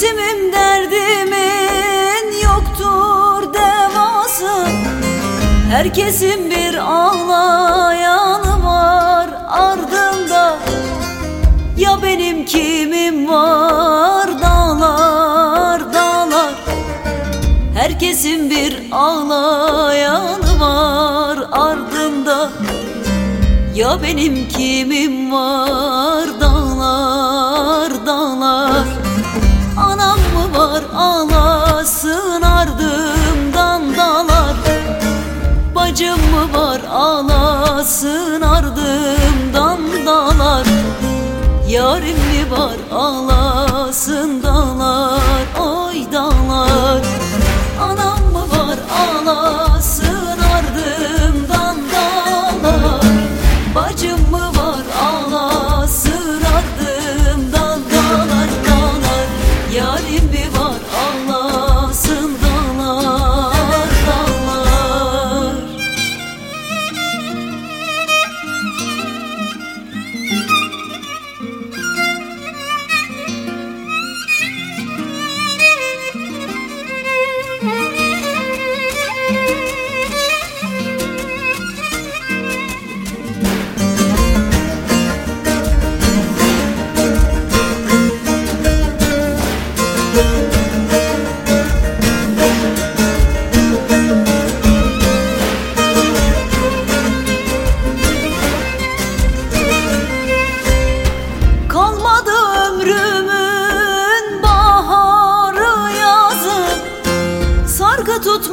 Yetimim derdimin yoktur devası Herkesin bir ağlayanı var ardında. Ya benim kimim var dağlar dağlar. Herkesin bir ağlayanı var ardında. Ya benim kimim var ağlasın ardımdan dağlar. Yarim mi var ağlasın dağlar oy dağlar. Anam mı var ağlasın ardımdan dağlar. Bacım mı var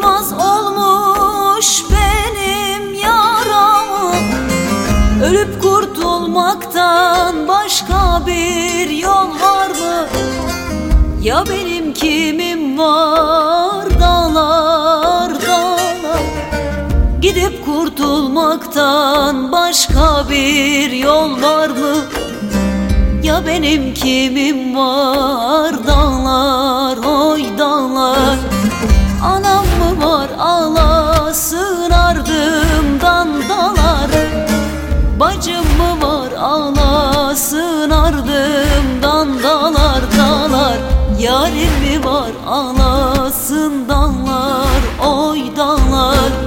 Tutmaz olmuş benim yaramı Ölüp kurtulmaktan başka bir yol var mı? Ya benim kimim var dağlar dağlar Gidip kurtulmaktan başka bir yol var mı? Ya benim kimim var dağlar oy dağlar Ardımdan dalar dalar. Yarim mi var ağlasın dağlar Oy dağlar